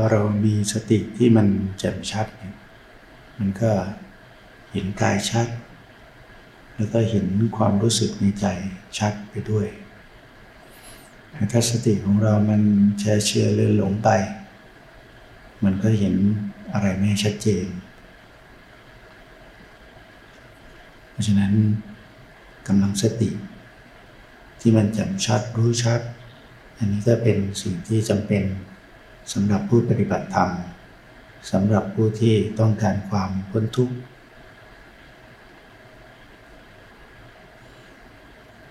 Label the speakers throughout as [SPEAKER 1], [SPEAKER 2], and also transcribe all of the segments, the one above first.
[SPEAKER 1] อเรามีสติที่มันแจ่มชัดเนี่ยมันก็เห็นกายชัด แล้วก็เห็นความรู้สึกในใจชัดไปด้วย ถ้าสติของเรามันแช่เชื่อเลื่อนหลงไป มันก็เห็นอะไรไม่ชัดเจน เพราะฉะนั้นกำลังสติ ที่มันแจ่มชัดรู้ชัด อันนี้ก็เป็นสิ่งที่จำเป็น สำหรับผู้ปฏิบัติธรรมสำหรับผู้ที่ต้องการความพ้นทุกข์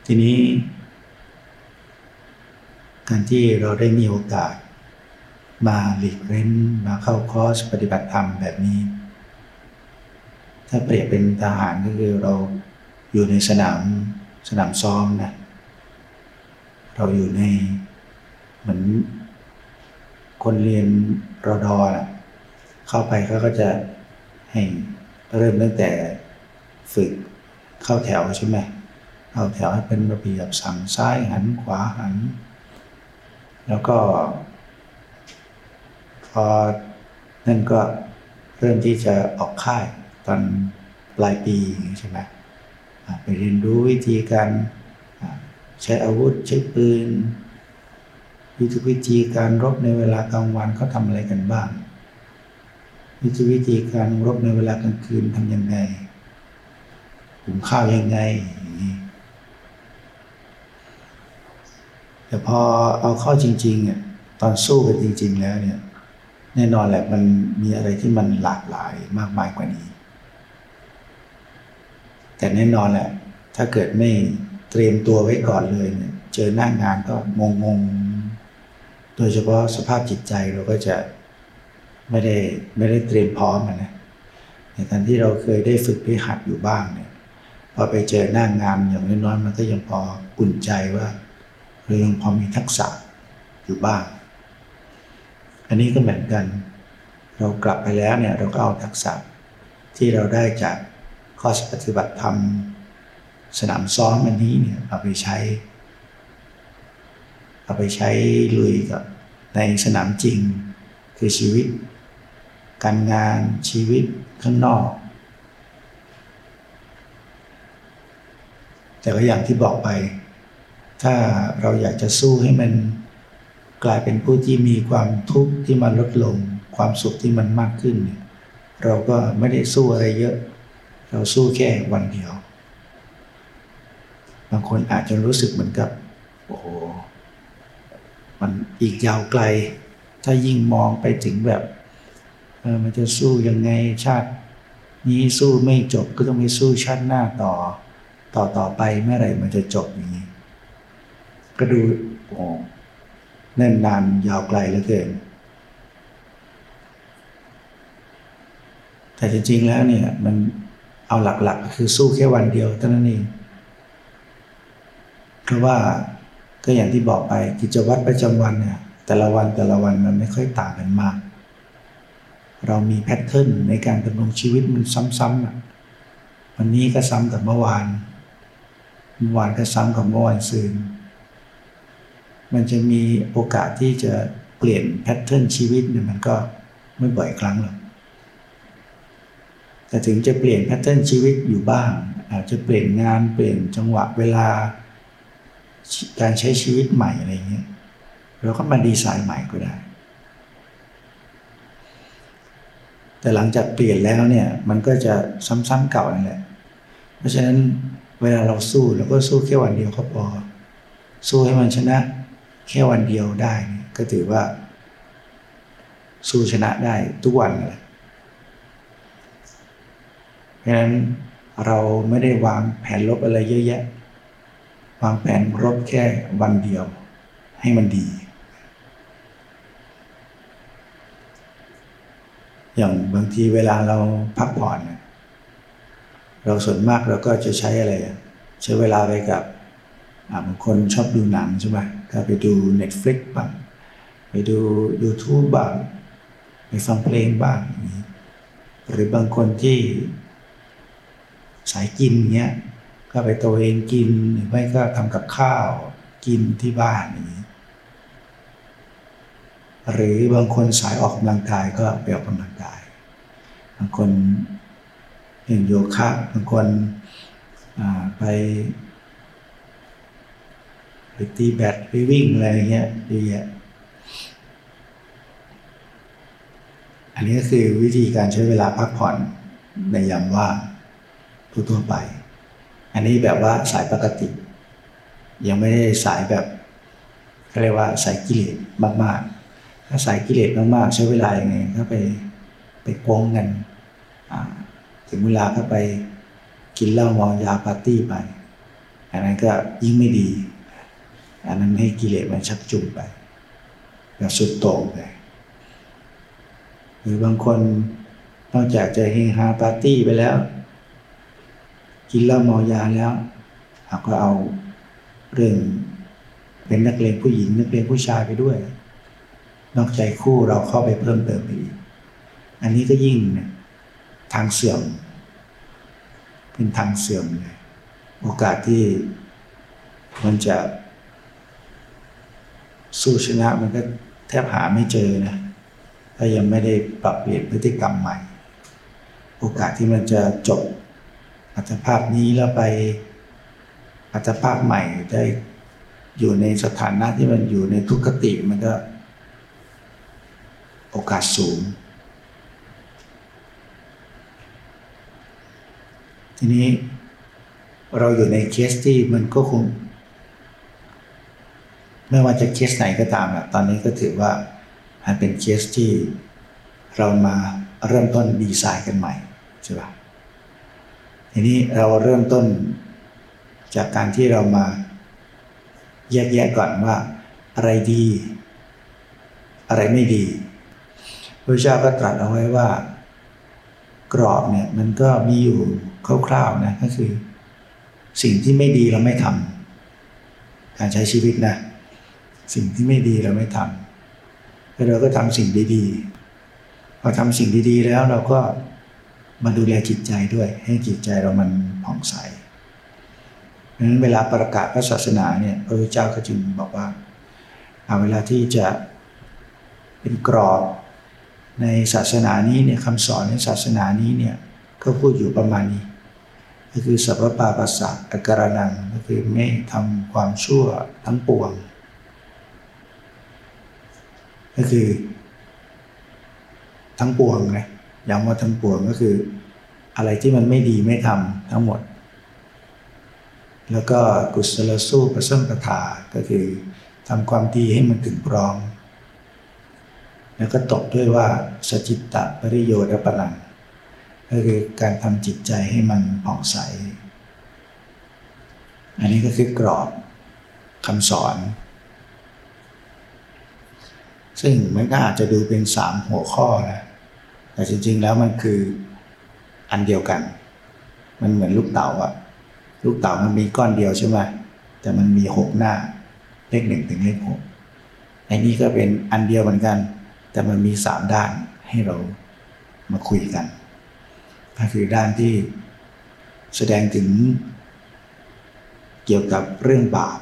[SPEAKER 1] ทีนี้ การที่เราได้มีโอกาส มาหลีกเล่นมาเข้าคอร์สปฏิบัติธรรมแบบนี้ ถ้าเปรียบเป็นทหารก็คือเราอยู่ในสนามสนามซ้อมนะเราอยู่ในเหมือน คนเรียนรอดอนะเข้าไปเขาก็จะให้เริ่มตั้งแต่ฝึกเข้าแถวใช่ไหมเข้าแถวให้เป็นระเบียบสั่งซ้ายหันขวาหัน แล้วก็ พอนั่นก็เริ่มที่จะออกค่ายตอนปลายปีใช่ไหมไปเรียนรู้วิธีการใช้อาวุธใช้ปืน วิธีวิธีการรบในเวลากลางวันเขาทำอะไรกันบ้างวิธีวิธีการรบในเวลากลางคืนทำยังไงหุงข้าวยังไง แต่พอเอาเข้าจริงๆอะตอนสู้กันจริง ๆ แล้วเนี่ย แน่นอนแหละมันมีอะไรที่มันหลากหลายมากมายกว่านี้ แต่แน่นอนแหละ ถ้าเกิดไม่เตรียมตัวไว้ก่อนเลยเนี่ย เจอหน้างานก็งง โดยเฉพาะสภาพจิตใจเราก็จะไม่ได้ไม่ได้เตรียมพร้อมนะในการที่เราเคยได้ฝึกพิหัดอยู่บ้างเนี่ยพอไปเจอหน้างงานอย่างน้อยๆมันก็ยังพออุ่นใจว่าเรายังพอมีทักษะอยู่บ้าง อันนี้ก็เหมือนกัน เรากลับไปแล้วเนี่ยเราก็เอาทักษะที่เราได้จากข้อปฏิบัติธรรมสนามซ้อมอันนี้เนี่ยเอาไปใช้ เอาไปใช้ลุยกับในสนามจริง คือชีวิต การงานชีวิตข้างนอก แต่ก็อย่างที่บอกไป ถ้าเราอยากจะสู้ให้มันกลายเป็นผู้ที่มีความทุกข์ที่มันลดลง ความสุขที่มันมากขึ้น เราก็ไม่ได้สู้อะไรเยอะ เราสู้แค่วันเดียว บางคนอาจจะรู้สึกเหมือนกับ โอ้ มันอีกยาวไกล ถ้ายิ่งมองไปถึงแบบเออมันจะสู้ยังไงชาติ นี้สู้ไม่จบก็ต้องไปสู้ชาติหน้าต่อ ต่อต่อไปเมื่อไหร่มันจะจบอย่างนี้ ก็ดูโอ้แน่นนานยาวไกลเหลือเกินแต่จริงๆแล้วเนี่ยมันเอาหลักๆ คือสู้แค่วันเดียวเท่านั้นเองเพราะว่า ก็อย่างที่บอกไปกิจวัตรประจำวันเนี่ยแต่ละวันแต่ละวันมันไม่ค่อยต่างกันมาก เรามี pattern ในการดำรงชีวิตมันซ้ำๆอะวันนี้ก็ซ้ำกับเมื่อวานเมื่อวานก็ซ้ำกับเมื่อวานซืนมันจะมีโอกาสที่จะเปลี่ยน pattern ชีวิตเนี่ยมันก็ไม่บ่อยครั้งหรอกแต่ถึงจะเปลี่ยน pattern ชีวิตอยู่บ้าง อาจจะเปลี่ยนงานเปลี่ยนจังหวะเวลา การใช้ชีวิตใหม่อะไรเงี้ยเราก็มาดีไซน์ใหม่ก็ได้ แต่หลังจากเปลี่ยนแล้วเนี่ยมันก็จะซ้ำๆเก่านั่นแหละ เพราะฉะนั้นเวลาเราสู้เราก็สู้แค่วันเดียวก็พอ สู้ให้มันชนะ แค่วันเดียวได้ ก็ถือว่า สู้ชนะได้ทุกวันเลยเพราะฉะนั้นเราไม่ได้วางแผนลบอะไรเยอะแยะ วางแผนรบแค่วันเดียว ให้มันดี อย่างบางทีเวลาเราพักผ่อนเราส่วนมากเราก็จะใช้อะไร ใช้เวลาไปกับบางคนชอบดูหนังใช่ไหมก็ไปดู Netflix บ้างไปดู YouTube บ้างไปฟังเพลงบ้าง หรือบางคนที่สายกินเงี้ย ก็ไปตัวเองกินหรือไม่ก็ทำกับข้าวกินที่บ้านนี้ หรือบางคนสายออกกำลังกายก็ไปออกกำลังกาย บางคนเล่นโยคะบางคนไป ไปตีแบดไปวิ่งอะไรเงี้ยดีอะอันนี้ก็คือวิธีการใช้เวลาพักผ่อนในยามว่างทั่วไป อันนี้แบบว่าสายปกติ ยังไม่ได้สายแบบเขาเรียกว่าสายกิเลสมากๆ ถ้าสายกิเลสมากๆ ใช้เวลาอย่างไงก็ไปไปโกงกันถึงเวลาก็ไปกินเหล้ามองยาปาร์ตี้ไป อันนั้นก็ยิ่งไม่ดี อันนั้นให้กิเลสมันชักจูงไปแบบสุดโต่งไปหรือบางคนนอกจากจะเฮฮาปาร์ตี้ไปแล้ว กินเหล้าเมายาแล้วเราก็เอาเรื่องเป็นนักเลงผู้หญิง นักเลงผู้ชายไปด้วย นอกใจคู่เราเข้าไปเพิ่มเติมไปอีก อันนี้ก็ยิ่งทางเสื่อม เป็นทางเสื่อมเลยโอกาสที่มันจะ สู้ชนะมันก็แทบหาไม่เจอนะถ้ายังไม่ได้ปรับเปลี่ยนพฤติกรรมใหม่ โอกาสที่มันจะจบ อัตภาพนี้แล้วไปอัตภาพใหม่ได้อยู่ในสถานะที่มันอยู่ในทุกขติมันก็ โอกาสสูง ทีนี้เราอยู่ในเคสที่มันก็คงไม่ว่าจะเคสไหนก็ตามอะตอนนี้ก็ถือว่ามันเป็นเคสที่เรามาเริ่มต้นดีไซน์กันใหม่ใช่ปะ ทีนี้เราเริ่มต้นจากการที่เรามาแยกแยะก่อนว่า อะไรดี อะไรไม่ดีพระเจ้าก็ตรัสเอาไว้ว่า กรอบเนี่ยมันก็มีอยู่คร่าวๆนะก็คือ สิ่งที่ไม่ดีเราไม่ทำการใช้ชีวิตนะ สิ่งที่ไม่ดีเราไม่ทำแล้วเราก็ทำสิ่งดีๆพอทำสิ่งดีๆแล้วเราก็ มาดูแลจิตใจด้วย ให้จิตใจเรามันผ่องใสดังนั้นเวลาประกาศพระศาสนาเนี่ยพระเจ้าก็จึงบอกว่าเอาเวลาที่จะเป็นกรอบในศาสนานี้เนี่ยคำสอนในศาสนานี้เนี่ยก็พูดอยู่ประมาณนี้ ก็คือสัพพปาปัสสะอาการนังก็คือไม่ทำความชั่วทั้งปวง ก็คือทั้งปวงนะ ย้ำว่าทั้งปวงก็คือ อะไรที่มันไม่ดีไม่ทำทั้งหมด แล้วก็กุศลสู้ประสมปทาก็คือทำความดีให้มันถึงพร้อมแล้วก็ตกด้วยว่าสจิตตะปริโยธปนังก็คือการทำจิตใจให้มันผ่องใส อันนี้ก็คือกรอบคำสอน ซึ่งมันก็อาจจะดูเป็นสามหัวข้อนะ แต่จริง ๆ แล้วมันคืออันเดียวกัน มันเหมือนลูกเต๋าอะลูกเต๋ามันมีก้อนเดียวใช่ไหมแต่มันมีหกหน้า เลขหนึ่งถึงเลขหกไอ้นี้ก็เป็นอันเดียวเหมือนกัน แต่มันมีสามด้านให้เรามาคุยกัน ก็คือด้านที่แสดงถึงเกี่ยวกับเรื่องบาป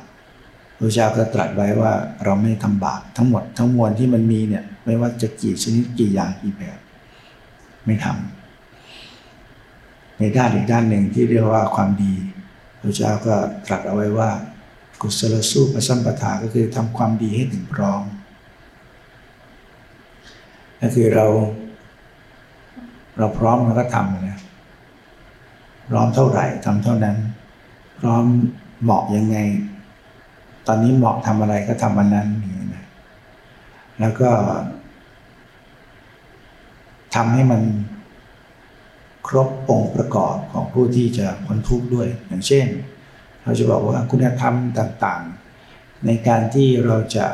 [SPEAKER 1] พระเจ้าก็ตรัสไว้ว่าเราไม่ทำบาปทั้งหมดทั้งมวลที่มันมีเนี่ยไม่ว่าจะกี่ชนิดกี่อย่างกี่แบบ ไม่ทำในด้านอีกด้านหนึ่งที่เรียกว่าความดีพระเจ้าก็ตรัสเอาไว้ว่า กุศลสู้ประสัมปทาก็คือทำความดีให้ถึงพร้อมก็คือเรา เราพร้อมเราก็ทำนะพร้อมเท่าไหร่ทำเท่านั้น พร้อมเหมาะยังไง ตอนนี้เหมาะทำอะไรก็ทำอันนั้นอย่างนี้นะแล้วก็ ทำให้มันครบองค์ประกอบของผู้ที่จะพ้นทุกข์ด้วย อย่างเช่น เราจะบอกว่าคุณธรรมต่างๆ ในการที่เราจะ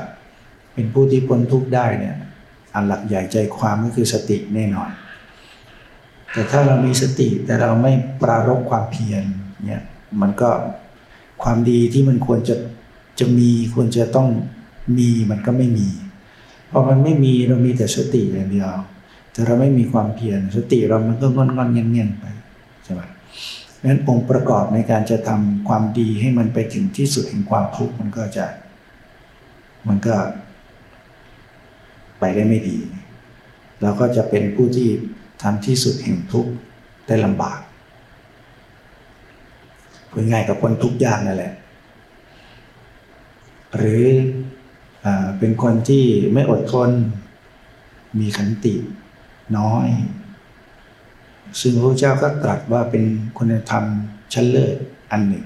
[SPEAKER 1] เป็นผู้ที่พ้นทุกข์ได้เนี่ยอันหลักใหญ่ใจความก็คือสติแน่นอน แต่ถ้าเรามีสติแต่เราไม่ปรารบความเพียรเนี่ยมันก็ความดีที่มันควรจะจะมีควรจะต้องมีมันก็ไม่มีพอมันไม่มีเรามีแต่สติอย่างเดียว แต่เราไม่มีความเพียรสติเรามันก็งอนงอนเงียนเงียนไปใช่ไหมเพราะฉะนั้นองค์ประกอบในการจะทำความดีให้มันไปถึงที่สุดแห่งความทุกข์มันก็จะ มันก็ ไปได้ไม่ดี เราก็จะเป็นผู้ที่ทำที่สุดแห่งทุกข์ได้ลำบากพูดง่ายกับคนทุกข์ยากนั่นแหละ หรืออเป็นคนที่ไม่อดทนมีขันติ น้อย ซึ่งพระเจ้าก็ตรัสว่าเป็นคุณธรรมชั้นเลิศอันหนึ่ง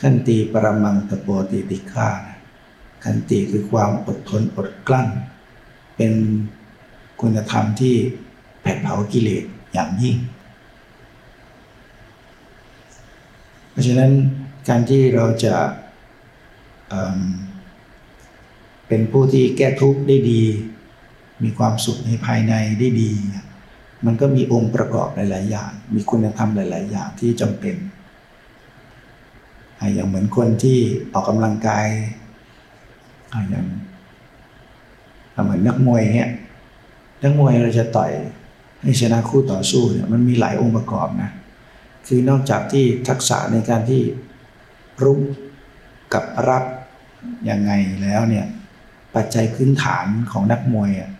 [SPEAKER 1] ขันติปรมังตโปติติฆาขันติคือความอดทนอดกลั้น เป็นคุณธรรมที่แผดเผากิเลสอย่างยิ่ง เพราะฉะนั้นการที่เราจะเเป็นผู้ที่แก้ทุกข์ได้ดี มีความสุขในภายในได้ดี มันก็มีองค์ประกอบหลาย ๆ อย่าง มีคุณธรรมหลาย ๆ อย่างที่จำเป็นอย่างเหมือนคนที่ออกกำลังกายอย่างเหมือนนักมวยเนี่ยนักมวยเราจะต่อยให้ชนะคู่ต่อสู้เนี่ยมันมีหลายองค์ประกอบนะคือนอกจากที่ทักษะในการที่รุกกับรับยังไงแล้วเนี่ยปัจจัยพื้นฐานของนักมวยอะ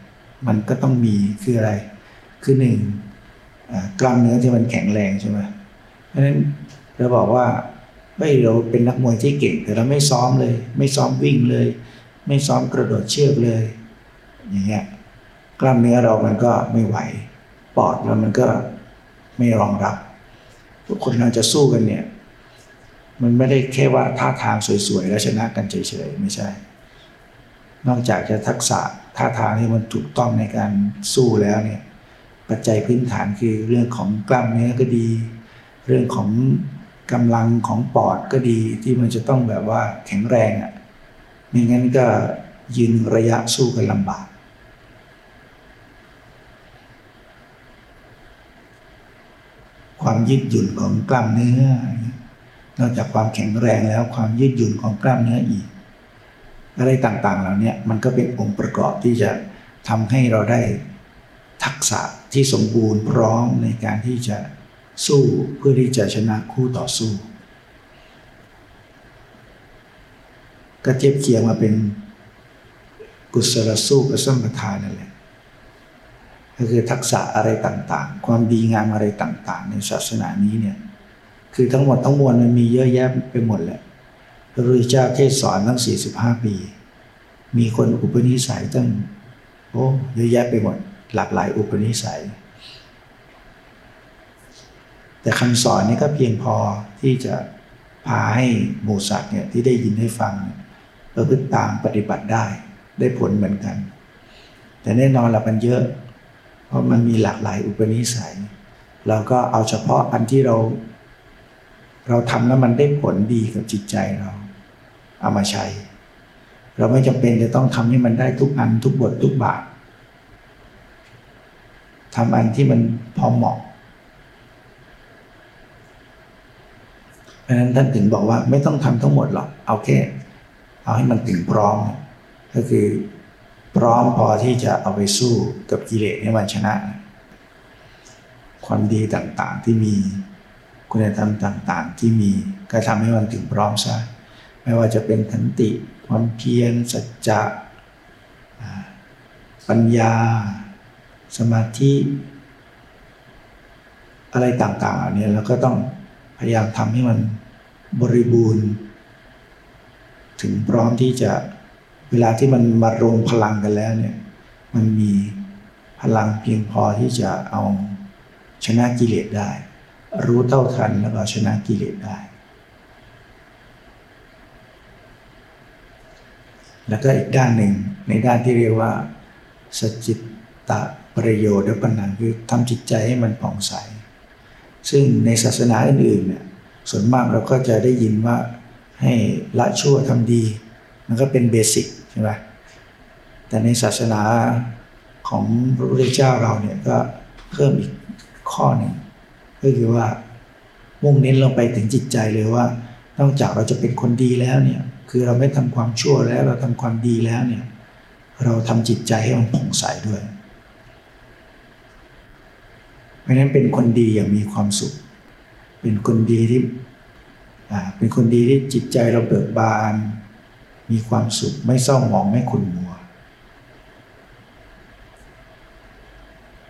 [SPEAKER 1] มันก็ต้องมีคืออะไร คือหนึ่งกล้ามเนื้อที่มันแข็งแรงใช่ไหมเพราะฉะนั้นเราบอกว่าเฮ้ยเราเป็นนักมวยที่เก่งแต่เราไม่ซ้อมเลย ไม่ซ้อมวิ่งเลย ไม่ซ้อมกระโดดเชือกเลย อย่างเงี้ยกล้ามเนื้อเรามันก็ไม่ไหว ปอดเรามันก็ไม่รองรับทุกคนเราจะสู้กันเนี่ย มันไม่ได้แค่ว่าท่าทางสวยๆแล้วชนะกันเฉยๆไม่ใช่ นอกจากจะทักษะ ท่าทางที่มันถูกต้องในการสู้แล้วเนี่ยปัจจัยพื้นฐานคือเรื่องของกล้ามเนื้อก็ดี เรื่องของกำลังของปอดก็ดีที่มันจะต้องแบบว่าแข็งแรงอะ่ะไม่งั้นก็ยืนระยะสู้กันลำบากความยืดหยุ่นของกล้ามเนื้อ นอกจากความแข็งแรงแล้วความยืดหยุ่นของกล้ามเนื้ออีก อะไรต่างๆเหล่านี้มันก็เป็นองค์ประกอบที่จะทำให้เราได้ทักษะที่สมบูรณ์พร้อมในการที่จะสู้เพื่อที่จะชนะคู่ต่อสู้ก็เทียบเคียงมาเป็นกุศลสู้กับสมปทานนั่นแหละก็คือทักษะอะไรต่างๆ ความดีงามอะไรต่างๆ ในศาสนานี้เนี่ยคือทั้งหมดทั้งมวลมันมีเยอะแยะไปหมดแหละ พระพุทธเจ้าเทศสอนตั้ง 45 ปี มีคนอุปนิสัยตั้งโอ้เยอะแยะไปหมดหลากหลายอุปนิสัย แต่คำสอนนี่ก็เพียงพอที่จะพาให้หมูสัตว์เนี่ยที่ได้ยินได้ฟังประพฤติตามปฏิบัติได้ได้ผลเหมือนกัน แต่แน่นอนละมันเยอะ เพราะมันมีหลากหลายอุปนิสัย เราก็เอาเฉพาะอันที่เรา เราทำแล้วมันได้ผลดีกับจิตใจเรา เอามาใช้ เราไม่จำเป็นจะต้องทำให้มันได้ทุกอันทุกบททุกบาททำอันที่มันพอเหมาะเพราะนั้นท่านถึงบอกว่าไม่ต้องทำทั้งหมดหรอก เอาแค่เอาให้มันถึงพร้อม ก็คือพร้อมพอที่จะเอาไปสู้กับกิเลสให้มันชนะ ความดีต่างๆที่มี คุณธรรมต่างๆ ที่มีก็ทำให้มันถึงพร้อมซะ ไม่ว่าจะเป็นขันติ ความเพียรสัจจะปัญญา สมาธิ อะไรต่างๆเนี่ยเราก็ต้องพยายามทำให้มันบริบูรณ์ ถึงพร้อมที่จะเวลาที่มันมารวมพลังกันแล้วเนี่ยมันมีพลังเพียงพอที่จะเอาชนะกิเลสได้ รู้เท่าทันแล้วก็ชนะกิเลสได้ แล้วก็อีกด้านหนึ่งในด้านที่เรียกว่า สจิตตะประโยชน์ปัญหาคือทำจิตใจให้มันผ่องใส ซึ่งในศาสนาอื่นๆเนี่ยส่วนมากเราก็จะได้ยินว่าให้ละชั่วทำดี มันก็เป็นเบสิกใช่ไหมแต่ในศาสนาของพระพุทธเจ้าเราเนี่ยก็เพิ่มอีกข้อหนึ่งก็คือว่ามุ่งเน้นลงไปถึงจิตใจเลยว่า นอกจากเราจะเป็นคนดีแล้วเนี่ย คือเราไม่ทำความชั่วแล้วเราทำความดีแล้วเนี่ยเราทำจิตใจให้มันผ่องใสด้วย เพราะฉะนั้นเป็นคนดีอย่างมีความสุข เป็นคนดีที่เป็นคนดีที่จิตใจเราเบิกบาน มีความสุขไม่เศร้าหมองไม่ขุ่นมัว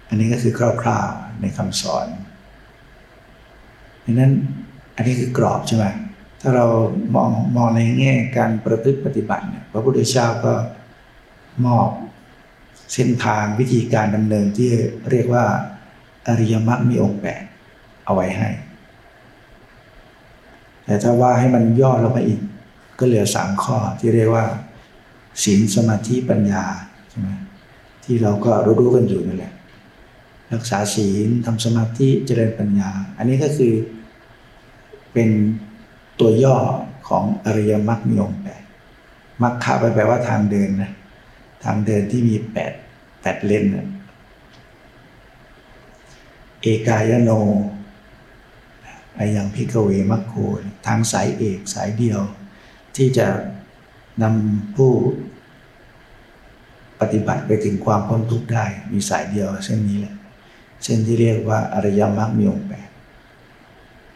[SPEAKER 1] อันนี้ก็คือคร่าวๆในคำสอนเพดัะนั้นอันนี้คือกรอบใช่ไหม ถ้าเรามองมองในแง่การประพฤติปฏิบัติเนี่ยพระพุทธเจ้าก็มอบเส้นทางวิธีการดำเนินที่เรียกว่าอริยมรรคมีองค์แปดเอาไว้ให้ แต่ถ้าว่าให้มันย่อลงไปอีก ก็เหลือสามข้อที่เรียกว่าศีลสมาธิปัญญาใช่ไหมที่เราก็รู้ๆกันอยู่นั่นแหละ รักษาศีลทำสมาธิเจริญปัญญา อันนี้ก็คือเป็น ตัวย่อของอริยมรรคมีองค์แปดมรรคไปแปลว่าทางเดินนะทางเดินที่มีแปดแปดเลนนะเอกายโนไอยังพิกเวมัคโคทางสายเอกสายเดียว ที่จะนำผู้ปฏิบัติไปถึงความพ้นทุกข์ได้ มีสายเดียวเส้นนี้แหละ เส้นที่เรียกว่าอริยมรรคมีองค์แปด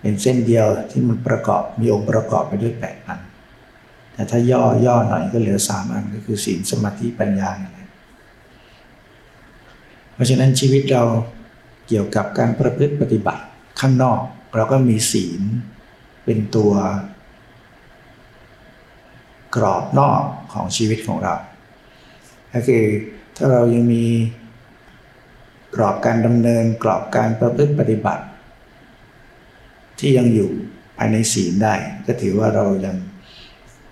[SPEAKER 1] เป็นเส้นเดียวที่มันประกอบมีองค์ประกอบไปด้วยแปดอัน แต่ถ้าย่อย่อหน่อยก็เหลือสามอันก็คือศีลสมาธิปัญญาเนี่ยเพราะฉะนั้นชีวิตเราเกี่ยวกับการประพฤติปฏิบัติข้างนอกเราก็มีศีลเป็นตัวกรอบนอกของชีวิตของเรา ก็คือถ้าเรายังมีกรอบการดำเนินกรอบการประพฤติปฏิบัติ ที่ยังอยู่ภายในศีลได้ ก็ถือว่าเรายัง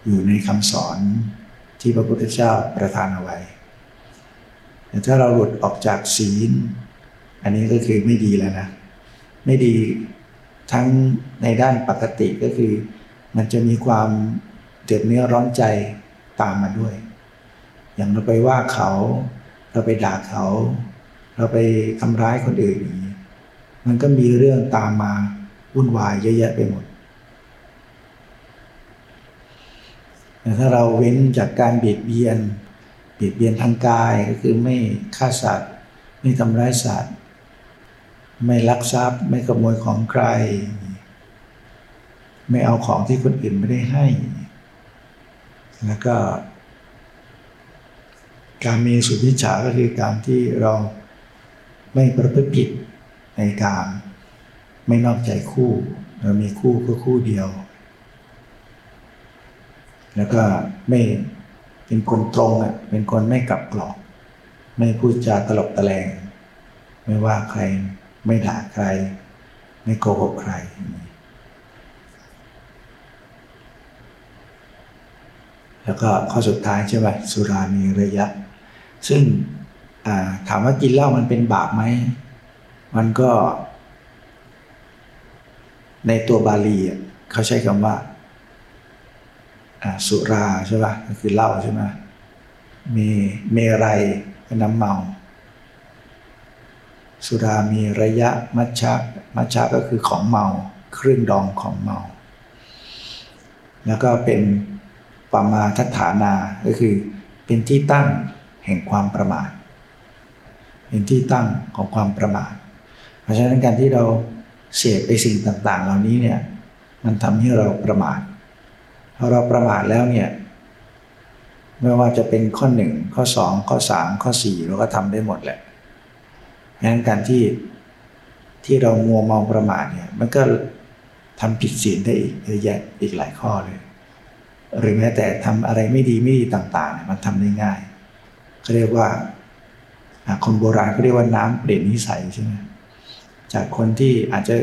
[SPEAKER 1] อยู่ในคำสอนที่พระพุทธเจ้าประทานเอาไว้แต่ถ้าเราหลุดออกจากศีล อันนี้ก็คือไม่ดีแล้วนะ ไม่ดีทั้งในด้านปกติก็คือ มันจะมีความเดือดเนื้อร้อนใจตามมาด้วย อย่างเราไปว่าเขา เราไปด่าเขา เราไปทำร้ายคนอื่นอย่างนี้มันก็มีเรื่องตามมา วุ่นวายเยอะแยะไปหมดแต่ถ้าเราเว้นจากการเบียดเบียน เบียดเบียนทางกายก็คือไม่ฆ่าสัตว์ ไม่ทำร้ายสัตว์ ไม่ลักทรัพย์ ไม่ขโมยของใคร ไม่เอาของที่คนอื่นไม่ได้ให้ แล้วก็ การมีสุวิชาก็คือการที่เราไม่ประพฤติผิดในการม ไม่นอกใจคู่เรามีคู่ก็คู่เดียว แล้วก็ไม่เป็นคนตรงอะ เป็นคนไม่กลับกรอก ไม่พูดจาตลบตะแลง ไม่ว่าใคร ไม่ด่าใคร ไม่โกหกใคร แล้วก็ข้อสุดท้ายใช่ไหมสุรามีระยะ ซึ่งถามว่ากินเหล้ามันเป็นบาปไหม มันก็ ในตัวบาลีเขาใช้คำว่าสุราใช่ป่ะก็คือเหล้าใช่ไหมมีเมรัยก็น้ำเมา สุรามีระยะมัชชะมัชชะก็คือของเมาเครื่องดองของเมา แล้วก็เป็นปามาทัฐานาก็คือเป็นที่ตั้งแห่งความประมาทเป็นที่ตั้งของความประมาทเพราะฉะนั้นการที่เรา เสพไปสิ่งต่าง ๆ เหล่านี้เนี่ยมันทำให้เราประมาทพอเราประมาทแล้วเนี่ยไม่ว่าจะเป็นข้อหนึ่งข้อสองข้อสามข้อสี่เราก็ทำได้หมดแหละงั้นการที่ที่เรามัวมองประมาทเนี่ยมันก็ทำผิดศีลได้อีกเยอะแยะอีกหลายข้อเลย หรือแม้แต่ทำอะไรไม่ดีไม่ดีต่างๆเนี่ยมันทำได้ง่ายเขาเรียกว่าคนโบราณเขาเรียกว่าน้ำเปลี่ยนนิสัยใช่ไหม จากคนที่อาจจะ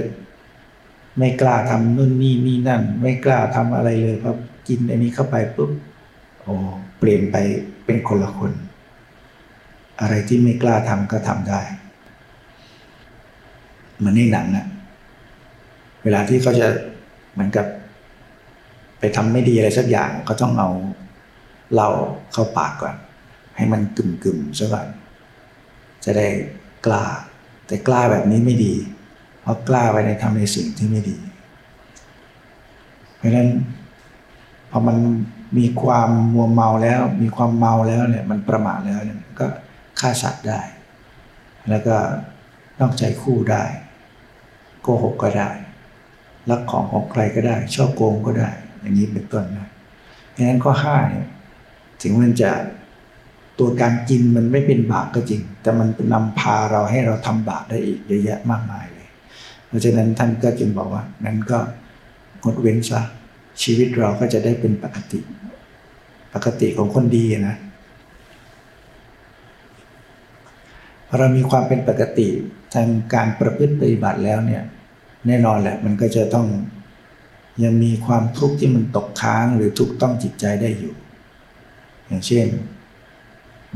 [SPEAKER 1] ไม่กล้าทำนู่นนี่นี่นั่น ไม่กล้าทำอะไรเลยพอกินอันนี้เข้าไปปุ๊บโอ้เปลี่ยนไปเป็นคนละคน อะไรที่ไม่กล้าทำก็ทำได้เหมือนในหนังอะเวลาที่เขาจะเหมือนกับ ไปทำไม่ดีอะไรสักอย่างเขาต้องเอาเหล้าเข้าปากก่อน ให้มันกึ่มกึมซะก่อนจะได้กล้า แต่กล้าแบบนี้ไม่ดี เพราะกล้าไปในทำในสิ่งที่ไม่ดี เพราะฉะนั้นพอมันมีความมัวเมาแล้ว มีความเมาแล้วเนี่ยมันประมาทแล้วเนี่ยก็ฆ่าสัตว์ได้ แล้วก็นอกใจคู่ได้โกหกก็ได้ลักของของใครก็ได้ชอบโกงก็ได้ อย่างนี้เป็นต้นนะเพราะฉะนั้นข้อห้าเนี่ยถึงมันจะ ตัวการกินมันไม่เป็นบาปก็จริง แต่มันนำพาเราให้เราทำบาปได้อีกเยอะแยะมากมายเลย เพราะฉะนั้นท่านก็จึงบอกว่านั้นก็งดเว้นซะชีวิตเราก็จะได้เป็นปกติ ปกติของคนดีนะพอเรามีความเป็นปกติทางการประพฤติปฏิบัติแล้วเนี่ยแน่นอนแหละมันก็จะต้องยังมีความทุกข์ที่มันตกค้างหรือทุกข์ต้องจิตใจได้อยู่ อย่างเช่น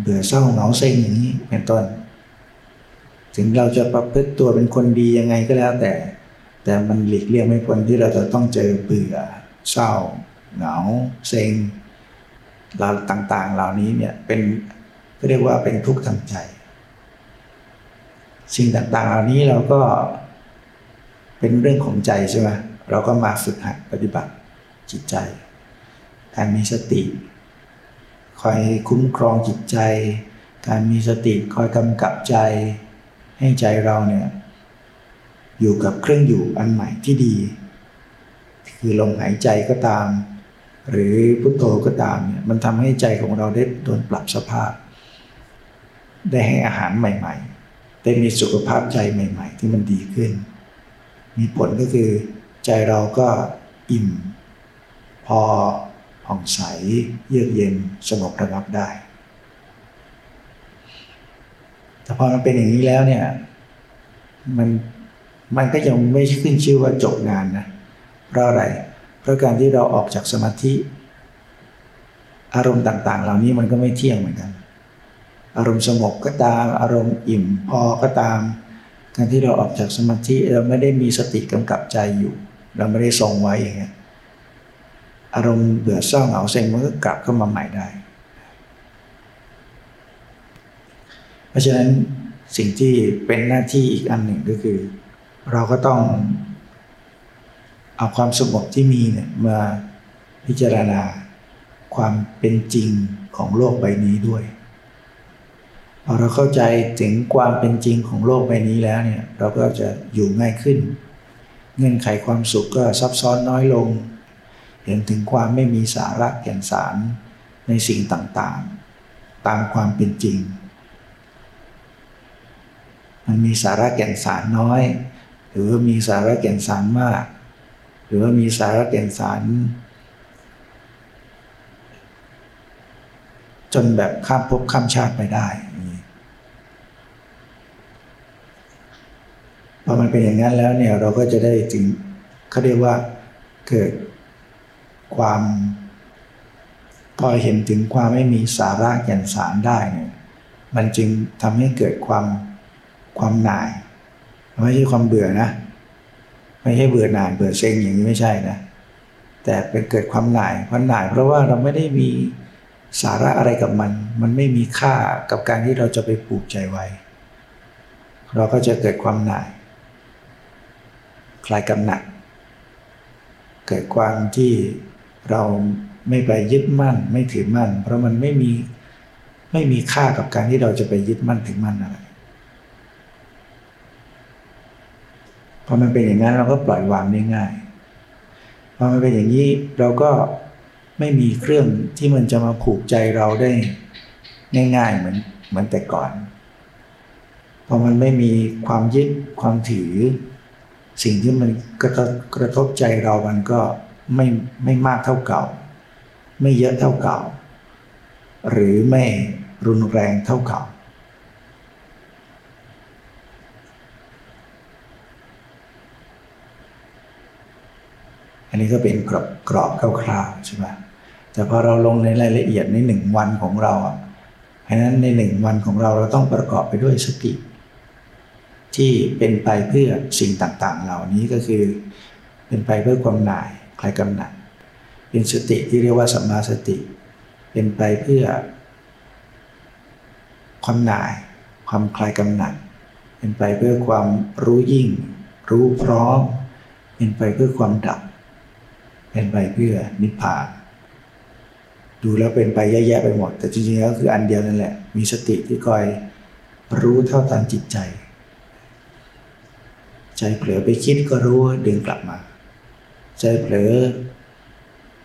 [SPEAKER 1] เบื่อเศร้าเหงาเซ็งอย่างนี้เป็นต้น ถึงเราจะประพฤติตัวเป็นคนดียังไงก็แล้วแต่ แต่มันหลีกเลี่ยงไม่พ้นที่เราจะต้องเจอเบื่อเศร้า เหงาเซ็งเราต่างๆ เหล่านี้เนี่ยเป็นก็เรียกว่าเป็นทุกข์ทางใจ สิ่งต่างๆ เหล่านี้เราก็เป็นเรื่องของใจใช่ไหมเราก็มาฝึกหัดปฏิบัติจิตใจ การมีสติ คอยคุ้มครองจิตใจ การมีสติคอยกำกับใจ ให้ใจเราเนี่ยอยู่กับเครื่องอยู่อันใหม่ที่ดี คือลมหายใจก็ตาม หรือพุทโธก็ตามเนี่ยมันทำให้ใจของเราได้โดนปรับสภาพ ได้ให้อาหารใหม่ ๆ ได้มีสุขภาพใจใหม่ ๆ ที่มันดีขึ้น มีผลก็คือใจเราก็อิ่ม พอ ผ่องใส เยือกเย็นสงบระงับได้ แต่พอมันเป็นอย่างนี้แล้วเนี่ย มันมันก็ยังไม่ขึ้นชื่อว่าจบงานนะ เพราะอะไร เพราะการที่เราออกจากสมาธิ อารมณ์ต่าง ๆ เหล่านี้มันก็ไม่เที่ยงเหมือนกัน อารมณ์สงบก็ตาม อารมณ์อิ่มพอก็ตามการที่เราออกจากสมาธิเราไม่ได้มีสติกำกับใจอยู่ เราไม่ได้ทรงไว้อย่างเงี้ย อารมณ์เบื่อเศร้าเหงาเซ็งมันก็กลับเข้ามาใหม่ได้ เพราะฉะนั้นสิ่งที่เป็นหน้าที่อีกอันหนึ่งก็คือ เราก็ต้อง เอาความสงบที่มีเนี่ยมาพิจารณาความเป็นจริงของโลกใบนี้ด้วยพอเราเข้าใจถึงความเป็นจริงของโลกใบนี้แล้วเนี่ย เราก็จะอยู่ง่ายขึ้น เงื่อนไขความสุขก็ซับซ้อนน้อยลง เห็นถึงความไม่มีสาระแก่นสารในสิ่งต่างๆ ตามความเป็นจริง มันมีสาระแก่นสารน้อย หรือว่ามีสาระแก่นสารมาก หรือว่ามีสาระแก่นสาร จนแบบข้ามภพข้ามชาติไปได้พอมันเป็นอย่างนั้นแล้วเนี่ยเราก็จะได้ถึงเขาเรียกว่าเกิด ความ พอเห็นถึงความไม่มีสาระแก่นสารได้เนี่ยมันจึงทำให้เกิดความความหน่ายไม่ใช่ความเบื่อนะ ไม่ใช่เบื่อหน่ายเบื่อเซ็งอย่างนี้ไม่ใช่นะแต่เป็นเกิดความหน่ายเพราะหน่ายเพราะว่าเราไม่ได้มีสาระอะไรกับมัน มันไม่มีค่ากับการที่เราจะไปปลูกใจไว้ เราก็จะเกิดความหน่าย คลายกำหนัดเกิดความที่ เราไม่ไปยึดมั่น ไม่ถือมั่น เพราะมันไม่มีไม่มีค่ากับการที่เราจะไปยึดมั่นถือมั่นอะไรพอมันเป็นอย่างนั้นเราก็ปล่อยวางได้ง่ายพอมันเป็นอย่างนี้เราก็ไม่มีเครื่องที่มันจะมาผูกใจเราได้ง่าย ๆ เหมือนเหมือนแต่ก่อนพอมันไม่มีความยึดความถือ สิ่งที่มันกระทบกระทบใจเรามันก็ ไม่ไม่มากเท่าเก่า ไม่เยอะเท่าเก่า หรือไม่รุนแรงเท่าเก่า อันนี้ก็เป็นกรอบกรอบคร่าวๆใช่ไหมแต่พอเราลงในรายละเอียดในหนึ่งวันของเราอะเพราะนั้นในหนึ่งวันของเราเราต้องประกอบไปด้วยสติ ที่เป็นไปเพื่อสิ่งต่างๆ เหล่านี้ก็คือ เป็นไปเพื่อความหน่ายายกำหนัด เป็นสติที่เรียกว่าสัมมาสติ เป็นไปเพื่อ ความหน่าย ความคลายกำหนัด เป็นไปเพื่อความรู้ยิ่ง รู้พร้อม เป็นไปเพื่อความดับ เป็นไปเพื่อนิพพาน ดูแล้วเป็นไปแย่ๆไปหมด แต่จริงๆแล้วคืออันเดียวนั่นแหละ มีสติที่คอยรู้เท่าทันจิตใจ ใจเผลอไปคิดก็รู้ดึงกลับมา ใจเผลอ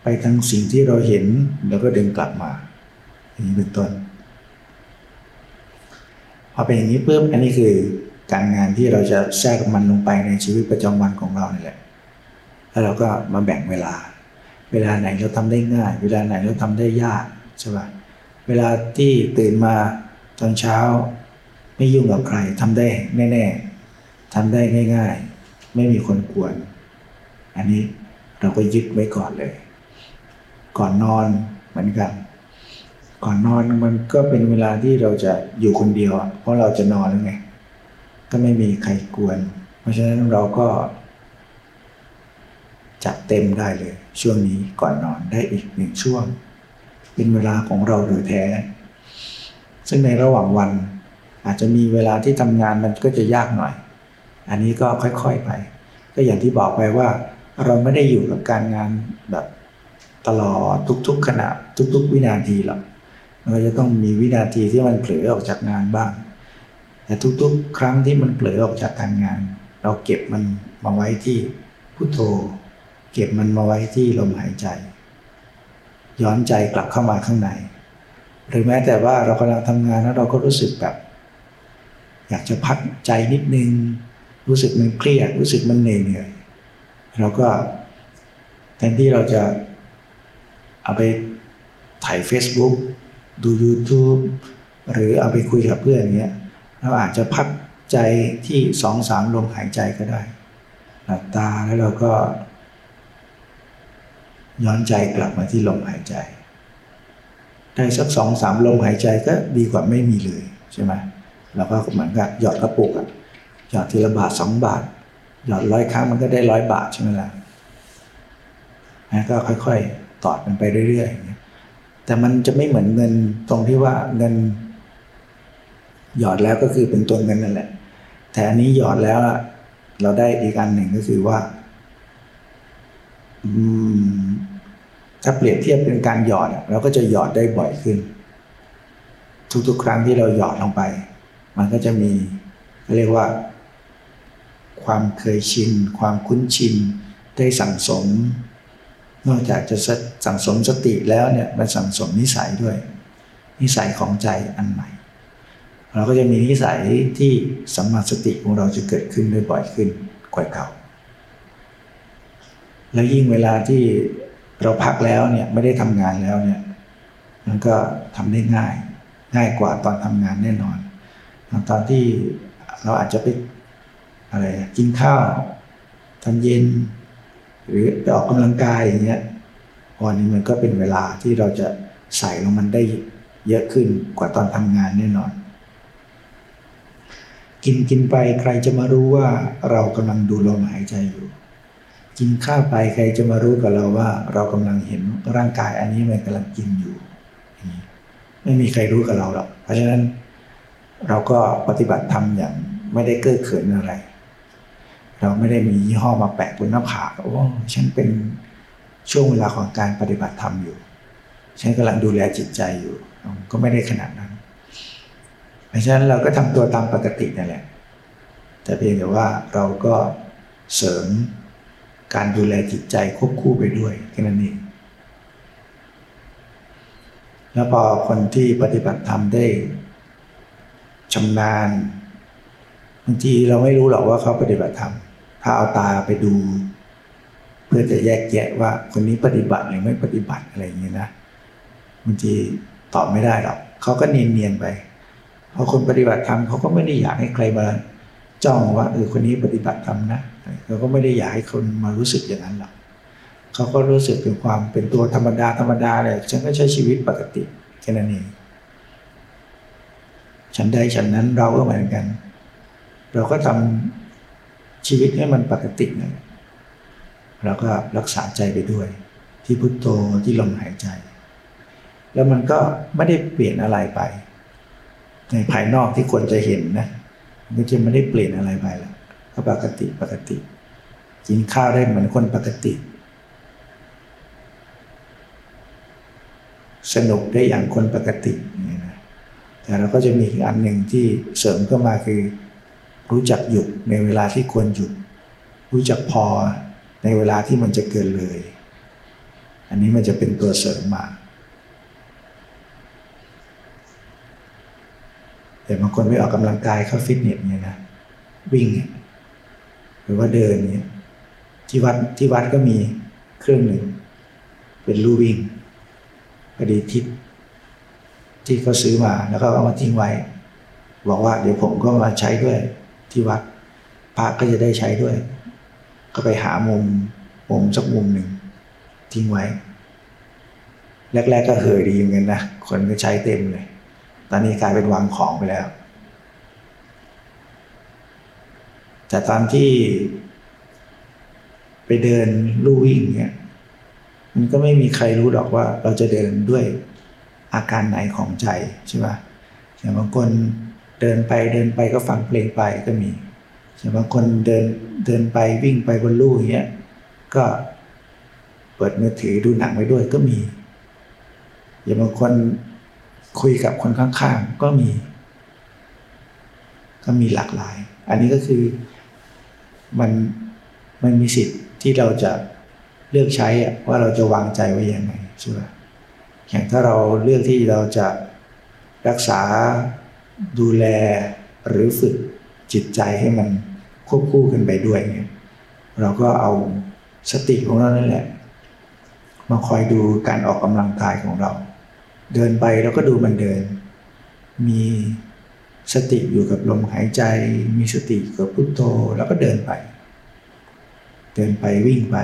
[SPEAKER 1] ไปทางสิ่งที่เราเห็นแล้วก็ดึงกลับมาอย่างนี้เป็นต้นพอเป็นอย่างนี้ปุ๊บอันนี้คือการงานที่เราจะแทรกมันลงไปในชีวิตประจำวันของเรานี่แหละ แล้วเราก็มาแบ่งเวลา เวลาไหนเราทำได้ง่าย เวลาไหนเราทำได้ยากใช่ป่ะเวลาที่ตื่นมาตอนเช้า ไม่ยุ่งกับใครทำได้แน่ๆทำได้ง่าย ๆ ไม่มีคนกวน อันนี้ เราก็ยึดไว้ก่อนเลย ก่อนนอนเหมือนกัน ก่อนนอนมันก็เป็นเวลาที่เราจะอยู่คนเดียว เพราะเราจะนอนแล้วไง ก็ไม่มีใครกวน เพราะฉะนั้นเราก็ จัดเต็มได้เลย ช่วงนี้ก่อนนอนได้อีกหนึ่งช่วง เป็นเวลาของเราโดยแท้ ซึ่งในระหว่างวัน อาจจะมีเวลาที่ทำงานมันก็จะยากหน่อย อันนี้ก็ค่อยๆไป ก็อย่างที่บอกไปว่า เราไม่ได้อยู่กับการงานแบบตลอดทุก ๆ ขณะ ทุก ๆ วินาทีหรอกมันก็จะต้องมีวินาทีที่มันเผลอออกจากงานบ้าง แต่ทุก ๆ ครั้งที่มันเผลอออกจากการงาน เราเก็บมันมาไว้ที่พุโทโธ เก็บมันมาไว้ที่ลมหายใจ ย้อนใจกลับเข้ามาข้างใน หรือแม้แต่ว่าเรากำลังทำงานแล้วเราก็รู้สึกแบบ อยากจะพักใจนิดนึง รู้สึกมันเครียดรู้สึกมันเหนื่อย เราก็แทนที่เราจะเอาไปถ่าย Facebook ดู YouTube หรือเอาไปคุยกับเพื่อนเงี้ยเราอาจจะพักใจที่สองสามลมหายใจก็ได้หลับตาแล้วเราก็ ย้อนใจกลับมาที่ลมหายใจ ได้สักสองสามลมหายใจก็ดีกว่าไม่มีเลยใช่ไหมเราก็เหมือนกับหยอดกระปุกอะหยอดทีละบาทสองบาท หยอดร้อยครั้งมันก็ได้ร้อยบาทใช่ไหมล่ะนะก็ค่อยๆ ตอดมันไปเรื่อยๆ แต่มันจะไม่เหมือนเงินตรงที่ว่าเงิน หยอดแล้วก็คือเป็นตัวเงินนั่นแหละ แต่อันนี้หยอดแล้วเราได้อีกอันหนึ่งก็คือว่าถ้าเปรียบเทียบเป็นการหยอดเราก็จะหยอดได้บ่อยขึ้น ทุกๆ ครั้งที่เราหยอดลงไป มันก็จะมีเรียกว่า ความเคยชิน ความคุ้นชิน ได้สั่งสม นอกจากจะสั่งสมสติแล้วเนี่ยมันสั่งสมนิสัยด้วย นิสัยของใจอันใหม่ เราก็จะมีนิสัยที่สัมมาสติของเราจะเกิดขึ้นได้บ่อยขึ้นกว่าเก่า แล้วยิ่งเวลาที่เราพักแล้วเนี่ยไม่ได้ทำงานแล้วเนี่ยมันก็ทำได้ง่าย ง่ายกว่าตอนทำงานแน่นอน ตอนที่เราอาจจะไป อะไรกินข้าวตอนเย็น หรือไปออกกำลังกายอย่างเงี้ยวันนี้มันก็เป็นเวลาที่เราจะใส่ลงมันได้เยอะขึ้นกว่าตอนทำงานแน่นอน กินกินไปใครจะมารู้ว่าเรากำลังดูลมหายใจอยู่ กินข้าวไปใครจะมารู้กับเราว่า เรากำลังเห็นร่างกายอันนี้มันกำลังกินอยู่ ไม่มีใครรู้กับเราหรอกเพราะฉะนั้นเราก็ปฏิบัติธรรมอย่างไม่ได้เก้อเขินอะไร เราไม่ได้มียี่ห้อมาแปะบนหน้าผากว่าฉันเป็นช่วงเวลาของการปฏิบัติธรรมอยู่ ฉันกำลังดูแลจิตใจอยู่ ก็ไม่ได้ขนาดนั้น เพราะฉะนั้นเราก็ทำตัวตามปกตินั่นแหละ แต่เพียงแต่ว่าเราก็เสริมการดูแลจิตใจควบคู่ไปด้วยแค่นั้นเองแล้วพอคนที่ปฏิบัติธรรมได้ชำนาญบางทีเราไม่รู้หรอกว่าเขาปฏิบัติธรรม ถ้าเอาตาไปดู เพื่อจะแยกแยะว่าคนนี้ปฏิบัติหรือไม่ปฏิบัติอะไรอย่างนี้นะบางทีตอบไม่ได้หรอกเขาก็เนียนๆไป เพราะคนปฏิบัติธรรมเขาก็ไม่ได้อยากให้ใครมาจ้องว่าเออคนนี้ปฏิบัติธรรมนะเขาก็ไม่ได้อยากให้คนมารู้สึกอย่างนั้นหรอกเขาก็รู้สึกถึงความเป็นตัวธรรมดาธรรมดาเลยฉันก็ใช้ชีวิตปกติแค่นั้นเองฉันใดฉันนั้นเราก็เหมือนกัน เราก็ทำ ชีวิตให้มันปกตินะเราก็รักษาใจไปด้วย ที่พุทโธที่ลมหายใจ แล้วมันก็ไม่ได้เปลี่ยนอะไรไป ในภายนอกที่ควรจะเห็นนะมันจะไม่ได้เปลี่ยนอะไรไปแล้วก็ปกติปกติ กินข้าวได้เหมือนคนปกติ สนุกได้อย่างคนปกตินี่นะแต่เราก็จะมีอีกอันหนึ่งที่เสริมเข้ามาคือ รู้จักหยุดในเวลาที่ควรหยุด รู้จักพอในเวลาที่มันจะเกินเลย อันนี้มันจะเป็นตัวเสริมมาแต่บางคนไม่ออกกำลังกายเข้าฟิตเนสเนี่ยนะวิ่ง หรือว่าเดินเนี่ยที่วัดที่วัดก็มีเครื่องหนึ่ง เป็นลู่วิ่งพอดีทิศที่เขาซื้อมาแล้วก็เอามาทิ้งไว้ บอกว่าเดี๋ยวผมก็มาใช้ด้วย ที่วัดพระก็จะได้ใช้ด้วย ก็ไปหามุมมุมสักมุมหนึ่งทิ้งไว้ แรก ๆ ก็เหยดีเหมือนกันนะคนก็ใช้เต็มเลย ตอนนี้กลายเป็นวางของไปแล้ว แต่ตอนที่ไปเดินลู่วิ่งเนี่ยมันก็ไม่มีใครรู้หรอกว่าเราจะเดินด้วยอาการไหนของใจใช่ไหมอย่างบางคน เดินไปเดินไปก็ฟังเพลงไปก็มีอย่างบางคนเดินเดินไปวิ่งไปบนลู่อย่างเงี้ยก็เปิดมือถือดูหนังไปด้วยก็มีอย่างบางคนคุยกับคนข้างๆก็มี ก็มีหลากหลาย อันนี้ก็คือมันมันมีสิทธิ์ที่เราจะเลือกใช้ว่าเราจะวางใจไว้ยังไงใช่ไหมอย่างถ้าเราเลือกที่เราจะรักษา ดูแลหรือฝึกจิตใจให้มันควบคู่กันไปด้วยเนี่ยเราก็เอาสติของเรานั่นแหละ มาคอยดูการออกกำลังกายของเรา เดินไปแล้วก็ดูมันเดิน มีสติอยู่กับลมหายใจ มีสติกับพุโทโธแล้วก็เดินไป เดินไปวิ่งไป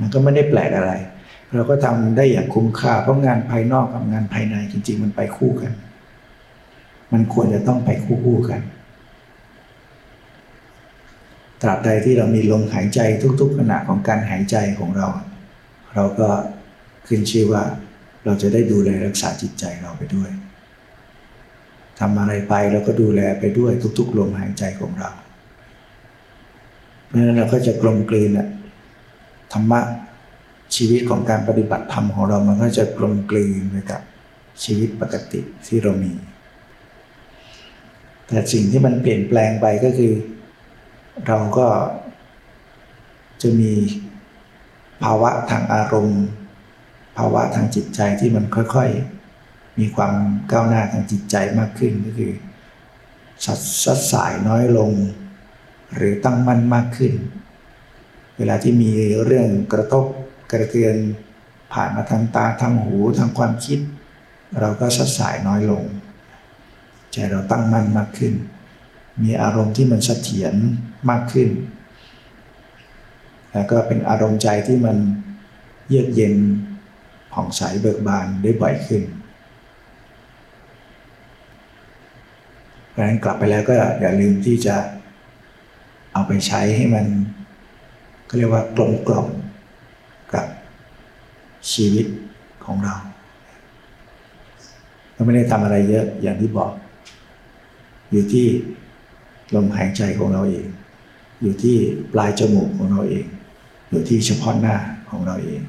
[SPEAKER 1] มันก็ไม่ได้แปลกอะไร เราก็ทำได้อย่างคุ้มค่าเพราะงานภายนอกกับงานภายในจริง ๆ มันไปคู่กัน มันควรจะต้องไปคู่คู่กัน ตราบใดที่เรามีลมหายใจทุก ๆ ขณะของการหายใจของเรา เราก็ขึ้นชื่อว่า เราจะได้ดูแลรักษาจิตใจเราไปด้วยทำอะไรไปเราก็ดูแลไปด้วยทุก ๆ ลมหายใจของเรา เพราะฉะนั้นเราก็จะกลมกลืนอะธรรมะชีวิตของการปฏิบัติธรรมของเรามันก็จะกลมกลืนไปกับชีวิตปกติที่เรามี แต่สิ่งที่มันเปลี่ยนแปลงไปก็คือ เราก็จะมีภาวะทางอารมณ์ ภาวะทางจิตใจที่มันค่อยๆ มีความก้าวหน้าทางจิตใจมากขึ้นก็คือสัดสัดสายน้อยลง หรือตั้งมั่นมากขึ้น เวลาที่มีเรื่องกระทบกระเทือนผ่านมาทางตาทางหูทางความคิด เราก็สัดสายน้อยลง ใจเราตั้งมั่นมากขึ้น มีอารมณ์ที่มันเสถียรมากขึ้น แล้วก็เป็นอารมณ์ใจที่มันเยือกเย็นผ่องใสเบิกบานได้บ่อยขึ้นเพราะฉะนั้นกลับไปแล้วก็อย่าลืมที่จะเอาไปใช้ให้มันก็เรียกว่ากลมกล่อมกับชีวิตของเรา เราไม่ได้ทำอะไรเยอะอย่างที่บอก อยู่ที่ลมหายใจของเราเอง อยู่ที่ปลายจมูกของเราเอง อยู่ที่เฉพาะหน้าของเราเอง